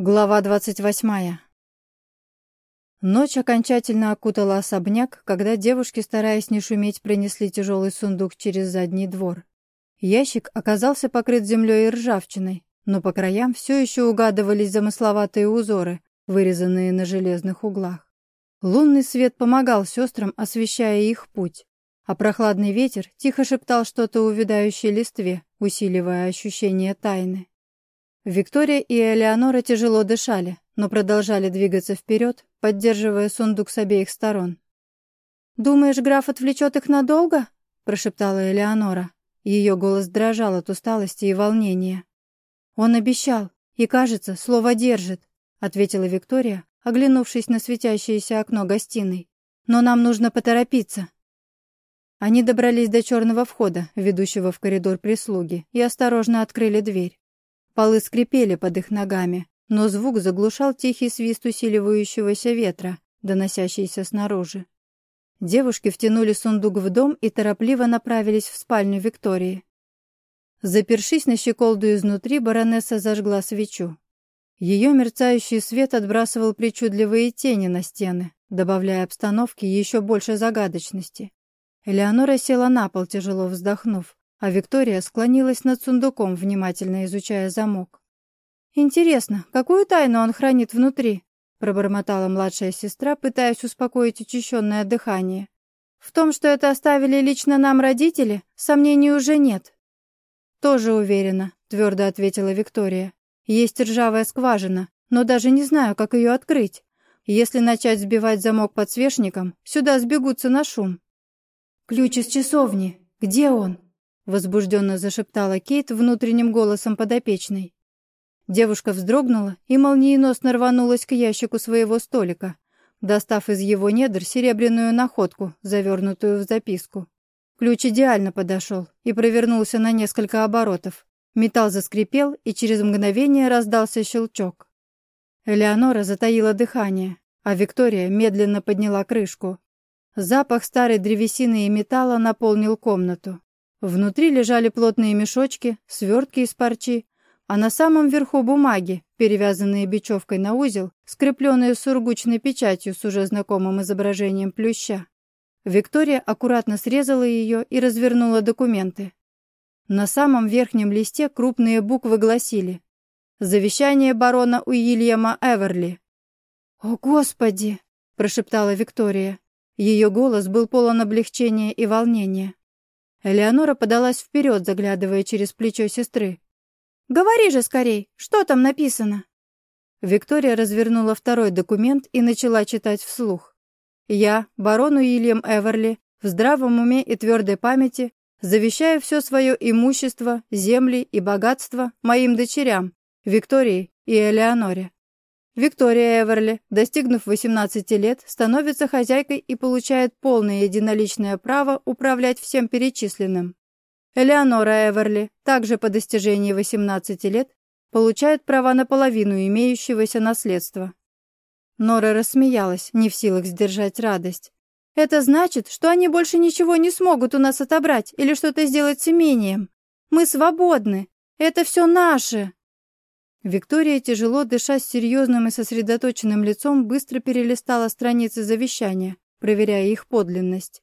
Глава двадцать восьмая. Ночь окончательно окутала особняк, когда девушки, стараясь не шуметь, принесли тяжелый сундук через задний двор. Ящик оказался покрыт землей и ржавчиной, но по краям все еще угадывались замысловатые узоры, вырезанные на железных углах. Лунный свет помогал сестрам, освещая их путь, а прохладный ветер тихо шептал что-то увядающей листве, усиливая ощущение тайны. Виктория и Элеонора тяжело дышали, но продолжали двигаться вперед, поддерживая сундук с обеих сторон. «Думаешь, граф отвлечет их надолго?» – прошептала Элеонора. Ее голос дрожал от усталости и волнения. «Он обещал, и, кажется, слово держит», — ответила Виктория, оглянувшись на светящееся окно гостиной. «Но нам нужно поторопиться». Они добрались до черного входа, ведущего в коридор прислуги, и осторожно открыли дверь. Полы скрипели под их ногами, но звук заглушал тихий свист усиливающегося ветра, доносящийся снаружи. Девушки втянули сундук в дом и торопливо направились в спальню Виктории. Запершись на щеколду изнутри, баронесса зажгла свечу. Ее мерцающий свет отбрасывал причудливые тени на стены, добавляя обстановке еще больше загадочности. Элеонора села на пол, тяжело вздохнув а Виктория склонилась над сундуком, внимательно изучая замок. «Интересно, какую тайну он хранит внутри?» — пробормотала младшая сестра, пытаясь успокоить учащенное дыхание. «В том, что это оставили лично нам родители, сомнений уже нет». «Тоже уверена», — твердо ответила Виктория. «Есть ржавая скважина, но даже не знаю, как ее открыть. Если начать сбивать замок подсвечником, сюда сбегутся на шум». «Ключ из часовни. Где он?» Возбужденно зашептала Кейт внутренним голосом подопечной. Девушка вздрогнула и молниеносно рванулась к ящику своего столика, достав из его недр серебряную находку, завернутую в записку. Ключ идеально подошел и провернулся на несколько оборотов. Металл заскрипел, и через мгновение раздался щелчок. Элеонора затаила дыхание, а Виктория медленно подняла крышку. Запах старой древесины и металла наполнил комнату. Внутри лежали плотные мешочки, свертки из парчи, а на самом верху бумаги, перевязанные бечевкой на узел, скрепленные сургучной печатью с уже знакомым изображением плюща. Виктория аккуратно срезала ее и развернула документы. На самом верхнем листе крупные буквы гласили «Завещание барона Уильяма Эверли». «О, Господи!» – прошептала Виктория. Ее голос был полон облегчения и волнения. Элеонора подалась вперед, заглядывая через плечо сестры. «Говори же скорей, что там написано?» Виктория развернула второй документ и начала читать вслух. «Я, барон Уильям Эверли, в здравом уме и твердой памяти, завещаю все свое имущество, земли и богатство моим дочерям, Виктории и Элеоноре. Виктория Эверли, достигнув 18 лет, становится хозяйкой и получает полное единоличное право управлять всем перечисленным. Элеонора Эверли, также по достижении 18 лет, получает права на половину имеющегося наследства. Нора рассмеялась, не в силах сдержать радость. «Это значит, что они больше ничего не смогут у нас отобрать или что-то сделать с имением. Мы свободны. Это все наше!» Виктория, тяжело дыша с серьезным и сосредоточенным лицом, быстро перелистала страницы завещания, проверяя их подлинность.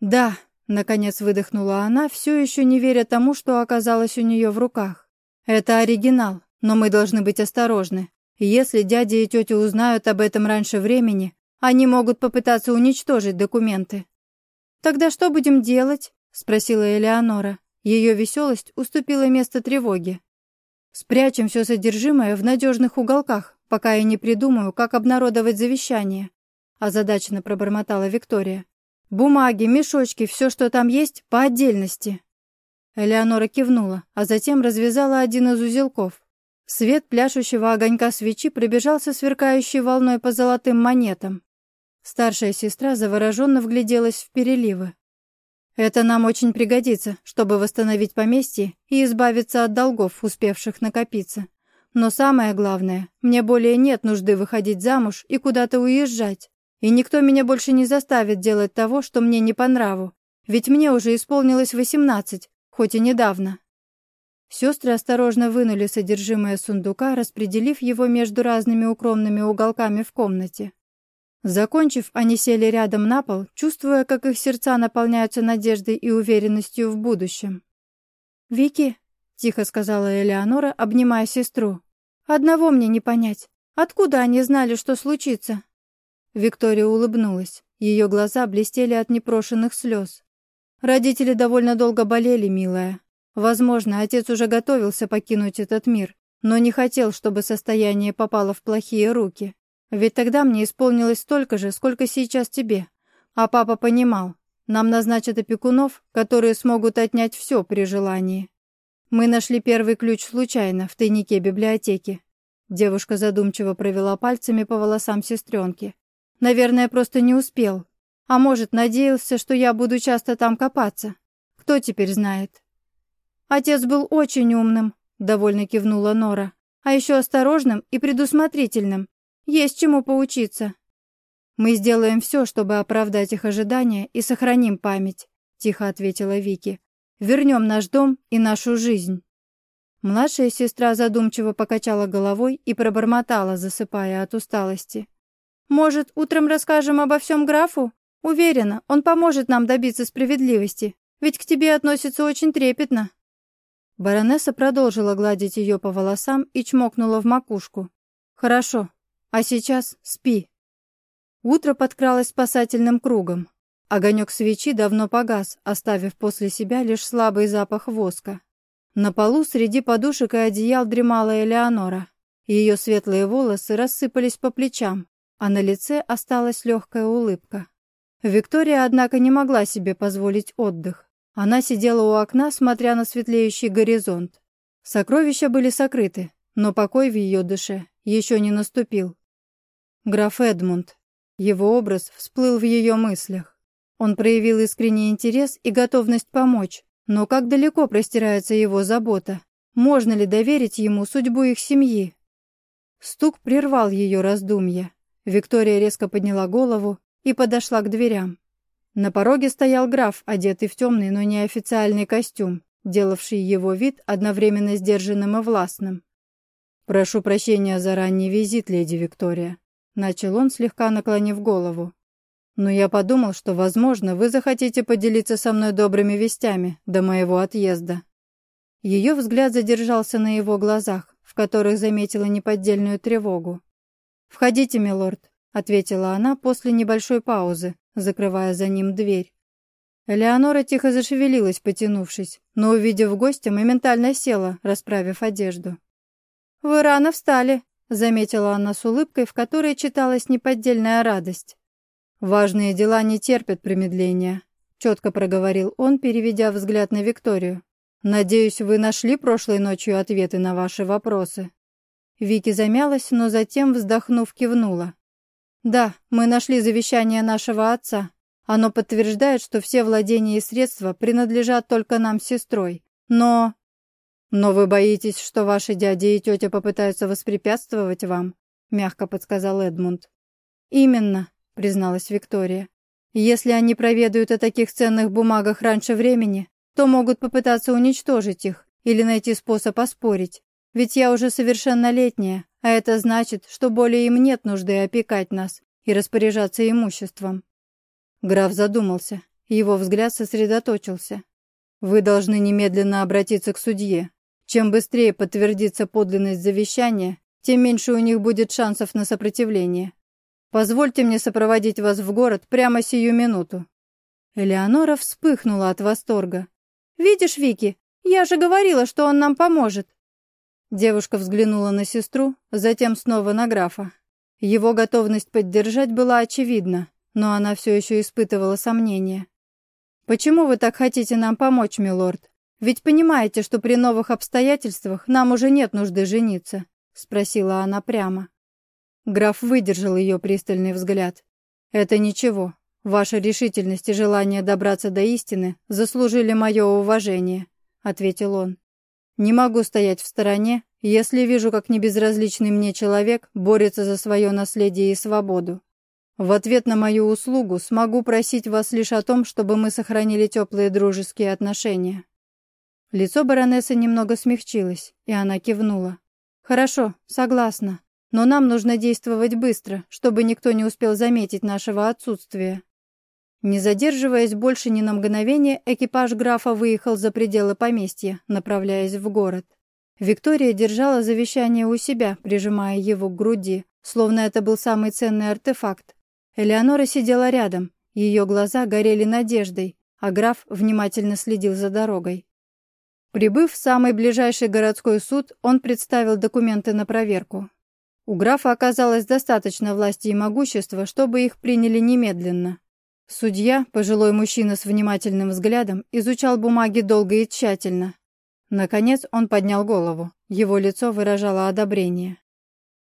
«Да», — наконец выдохнула она, все еще не веря тому, что оказалось у нее в руках. «Это оригинал, но мы должны быть осторожны. Если дядя и тетя узнают об этом раньше времени, они могут попытаться уничтожить документы». «Тогда что будем делать?» — спросила Элеонора. Ее веселость уступила место тревоге. Спрячем все содержимое в надежных уголках, пока я не придумаю, как обнародовать завещание», — озадаченно пробормотала Виктория. «Бумаги, мешочки, все, что там есть, по отдельности». Элеонора кивнула, а затем развязала один из узелков. Свет пляшущего огонька свечи пробежался сверкающей волной по золотым монетам. Старшая сестра завороженно вгляделась в переливы. Это нам очень пригодится, чтобы восстановить поместье и избавиться от долгов, успевших накопиться. Но самое главное, мне более нет нужды выходить замуж и куда-то уезжать. И никто меня больше не заставит делать того, что мне не по нраву. Ведь мне уже исполнилось восемнадцать, хоть и недавно. Сестры осторожно вынули содержимое сундука, распределив его между разными укромными уголками в комнате. Закончив, они сели рядом на пол, чувствуя, как их сердца наполняются надеждой и уверенностью в будущем. «Вики», — тихо сказала Элеонора, обнимая сестру, — «одного мне не понять. Откуда они знали, что случится?» Виктория улыбнулась. Ее глаза блестели от непрошенных слез. «Родители довольно долго болели, милая. Возможно, отец уже готовился покинуть этот мир, но не хотел, чтобы состояние попало в плохие руки. Ведь тогда мне исполнилось столько же, сколько сейчас тебе. А папа понимал, нам назначат опекунов, которые смогут отнять все при желании. Мы нашли первый ключ случайно, в тайнике библиотеки. Девушка задумчиво провела пальцами по волосам сестренки. Наверное, просто не успел. А может, надеялся, что я буду часто там копаться. Кто теперь знает? Отец был очень умным, довольно кивнула Нора. А еще осторожным и предусмотрительным. Есть чему поучиться. Мы сделаем все, чтобы оправдать их ожидания и сохраним память, тихо ответила Вики. Вернем наш дом и нашу жизнь. Младшая сестра задумчиво покачала головой и пробормотала, засыпая от усталости. «Может, утром расскажем обо всем графу? Уверена, он поможет нам добиться справедливости, ведь к тебе относится очень трепетно». Баронесса продолжила гладить ее по волосам и чмокнула в макушку. «Хорошо, а сейчас спи. Утро подкралось спасательным кругом. Огонек свечи давно погас, оставив после себя лишь слабый запах воска. На полу среди подушек и одеял дремала Элеонора. Ее светлые волосы рассыпались по плечам, а на лице осталась легкая улыбка. Виктория, однако, не могла себе позволить отдых. Она сидела у окна, смотря на светлеющий горизонт. Сокровища были сокрыты, но покой в ее душе еще не наступил. Граф Эдмунд. Его образ всплыл в ее мыслях. Он проявил искренний интерес и готовность помочь, но как далеко простирается его забота? Можно ли доверить ему судьбу их семьи? Стук прервал ее раздумья. Виктория резко подняла голову и подошла к дверям. На пороге стоял граф, одетый в темный, но неофициальный костюм, делавший его вид одновременно сдержанным и властным. «Прошу прощения за ранний визит, леди Виктория», Начал он, слегка наклонив голову. «Но я подумал, что, возможно, вы захотите поделиться со мной добрыми вестями до моего отъезда». Ее взгляд задержался на его глазах, в которых заметила неподдельную тревогу. «Входите, милорд», — ответила она после небольшой паузы, закрывая за ним дверь. Элеонора тихо зашевелилась, потянувшись, но, увидев гостя, моментально села, расправив одежду. «Вы рано встали», заметила она с улыбкой, в которой читалась неподдельная радость. «Важные дела не терпят промедления», — четко проговорил он, переведя взгляд на Викторию. «Надеюсь, вы нашли прошлой ночью ответы на ваши вопросы». Вики замялась, но затем, вздохнув, кивнула. «Да, мы нашли завещание нашего отца. Оно подтверждает, что все владения и средства принадлежат только нам с сестрой. Но «Но вы боитесь, что ваши дядя и тетя попытаются воспрепятствовать вам?» — мягко подсказал Эдмунд. «Именно», — призналась Виктория. «Если они проведают о таких ценных бумагах раньше времени, то могут попытаться уничтожить их или найти способ оспорить. Ведь я уже совершеннолетняя, а это значит, что более им нет нужды опекать нас и распоряжаться имуществом». Граф задумался, его взгляд сосредоточился. «Вы должны немедленно обратиться к судье», чем быстрее подтвердится подлинность завещания, тем меньше у них будет шансов на сопротивление. Позвольте мне сопроводить вас в город прямо сию минуту». Элеонора вспыхнула от восторга. «Видишь, Вики, я же говорила, что он нам поможет». Девушка взглянула на сестру, затем снова на графа. Его готовность поддержать была очевидна, но она все еще испытывала сомнения. «Почему вы так хотите нам помочь, милорд?» «Ведь понимаете, что при новых обстоятельствах нам уже нет нужды жениться?» — спросила она прямо. Граф выдержал ее пристальный взгляд. «Это ничего. Ваша решительность и желание добраться до истины заслужили мое уважение», — ответил он. «Не могу стоять в стороне, если вижу, как небезразличный мне человек борется за свое наследие и свободу. В ответ на мою услугу смогу просить вас лишь о том, чтобы мы сохранили теплые дружеские отношения». Лицо баронессы немного смягчилось, и она кивнула. «Хорошо, согласна. Но нам нужно действовать быстро, чтобы никто не успел заметить нашего отсутствия». Не задерживаясь больше ни на мгновение, экипаж графа выехал за пределы поместья, направляясь в город. Виктория держала завещание у себя, прижимая его к груди, словно это был самый ценный артефакт. Элеонора сидела рядом, ее глаза горели надеждой, а граф внимательно следил за дорогой. Прибыв в самый ближайший городской суд, он представил документы на проверку. У графа оказалось достаточно власти и могущества, чтобы их приняли немедленно. Судья, пожилой мужчина с внимательным взглядом, изучал бумаги долго и тщательно. Наконец он поднял голову. Его лицо выражало одобрение.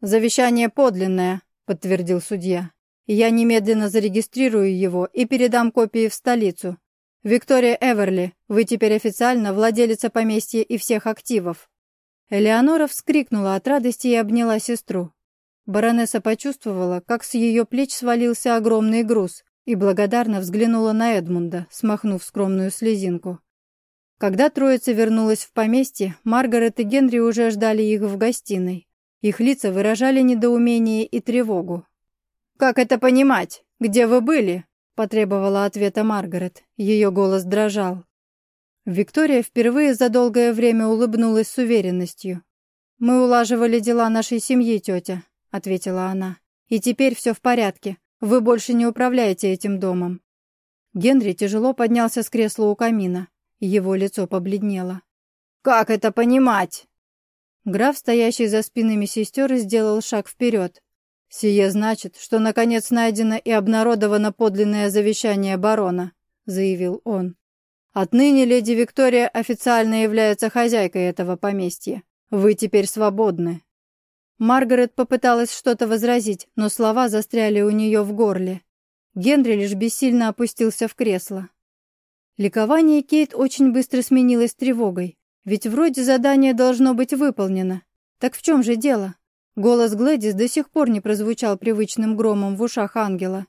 «Завещание подлинное», — подтвердил судья. «Я немедленно зарегистрирую его и передам копии в столицу, «Виктория Эверли, вы теперь официально владелица поместья и всех активов». Элеонора вскрикнула от радости и обняла сестру. Баронесса почувствовала, как с ее плеч свалился огромный груз, и благодарно взглянула на Эдмунда, смахнув скромную слезинку. Когда троица вернулась в поместье, Маргарет и Генри уже ждали их в гостиной. Их лица выражали недоумение и тревогу. «Как это понимать? Где вы были?» Потребовала ответа Маргарет. Ее голос дрожал. Виктория впервые за долгое время улыбнулась с уверенностью. «Мы улаживали дела нашей семьи, тетя», — ответила она. «И теперь все в порядке. Вы больше не управляете этим домом». Генри тяжело поднялся с кресла у камина. Его лицо побледнело. «Как это понимать?» Граф, стоящий за спинами сестер, сделал шаг вперед. «Сие значит, что наконец найдено и обнародовано подлинное завещание барона», — заявил он. «Отныне леди Виктория официально является хозяйкой этого поместья. Вы теперь свободны». Маргарет попыталась что-то возразить, но слова застряли у нее в горле. Генри лишь бессильно опустился в кресло. Ликование Кейт очень быстро сменилось тревогой, ведь вроде задание должно быть выполнено. Так в чем же дело? Голос Глэдис до сих пор не прозвучал привычным громом в ушах ангела.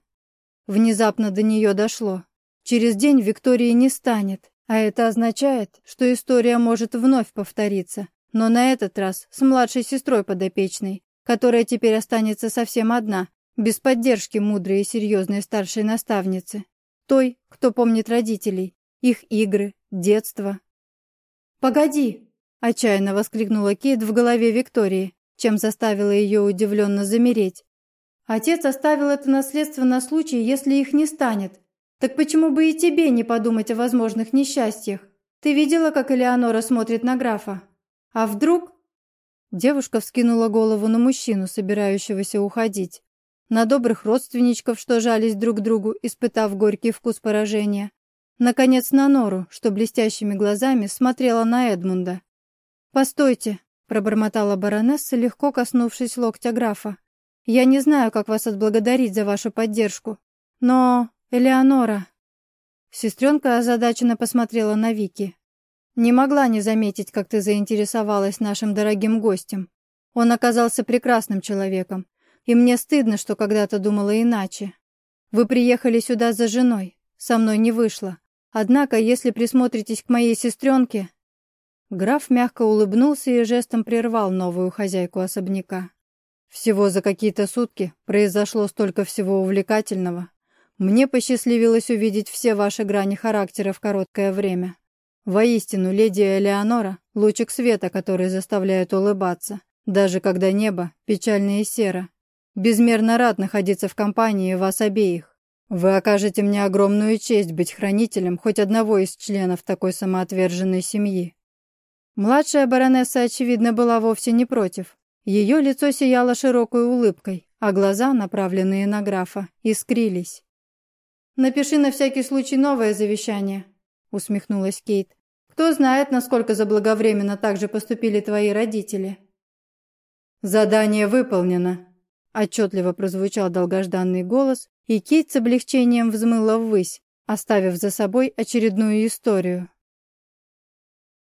Внезапно до нее дошло. Через день Виктории не станет, а это означает, что история может вновь повториться, но на этот раз с младшей сестрой подопечной, которая теперь останется совсем одна, без поддержки мудрой и серьезной старшей наставницы, той, кто помнит родителей, их игры, детство. «Погоди!» – отчаянно воскликнула Кейт в голове Виктории, чем заставила ее удивленно замереть. Отец оставил это наследство на случай, если их не станет. Так почему бы и тебе не подумать о возможных несчастьях? Ты видела, как Элеонора смотрит на графа? А вдруг...» Девушка вскинула голову на мужчину, собирающегося уходить. На добрых родственничков, что жались друг другу, испытав горький вкус поражения. Наконец на Нору, что блестящими глазами смотрела на Эдмунда. «Постойте!» Пробормотала баронесса, легко коснувшись локтя графа. «Я не знаю, как вас отблагодарить за вашу поддержку, но... Элеонора...» Сестренка озадаченно посмотрела на Вики. «Не могла не заметить, как ты заинтересовалась нашим дорогим гостем. Он оказался прекрасным человеком, и мне стыдно, что когда-то думала иначе. Вы приехали сюда за женой, со мной не вышло. Однако, если присмотритесь к моей сестренке, Граф мягко улыбнулся и жестом прервал новую хозяйку особняка. «Всего за какие-то сутки произошло столько всего увлекательного. Мне посчастливилось увидеть все ваши грани характера в короткое время. Воистину, леди Элеонора — лучик света, который заставляет улыбаться, даже когда небо печально и серо. Безмерно рад находиться в компании вас обеих. Вы окажете мне огромную честь быть хранителем хоть одного из членов такой самоотверженной семьи. Младшая баронесса, очевидно, была вовсе не против. Ее лицо сияло широкой улыбкой, а глаза, направленные на графа, искрились. «Напиши на всякий случай новое завещание», — усмехнулась Кейт. «Кто знает, насколько заблаговременно так же поступили твои родители». «Задание выполнено», — отчетливо прозвучал долгожданный голос, и Кейт с облегчением взмыла ввысь, оставив за собой очередную историю.